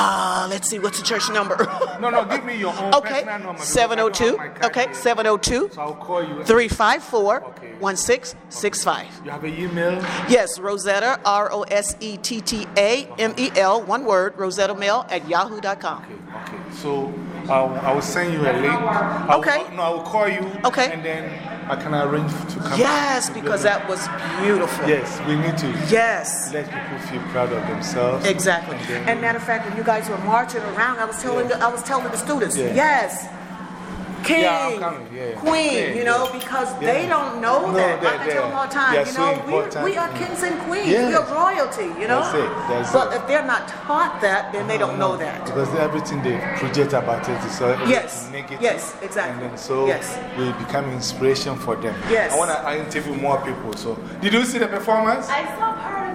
Uh, let's see, what's the church number? No, no, give me your own okay, personal number. because I don't have 702. Okay, 702 So I'll call you. 354 Okay. 1665. You have an email? Yes, Rosetta, R O S E T T A M E L, one word, Rosetta Mail at yahoo.com. Okay, okay. So I'll, I will send you a link. I will- Okay. no, I will call you. Okay. And then I can arrange to come. Yes, because that was beautiful. Yes, we need to Yes. let people feel proud of themselves. Exactly. And And matter of fact, when you guys were marching around, I was telling the, I was telling the students, Yeah. yes, king, Yeah, yeah. queen, Yeah, you know, because Yeah. they don't know No, that. they- Like I tell them all the time, you know, important. we, we are kings and queens. Yeah. We are royalty, you know. That's it, that's but it. if they're not taught that, then they don't know uh-huh. that. Because everything they project about it is all Yes, negative. yes, exactly. And so Yes. we become inspiration for them. Yes. I want to interview more people. So, did you see the performance? I saw part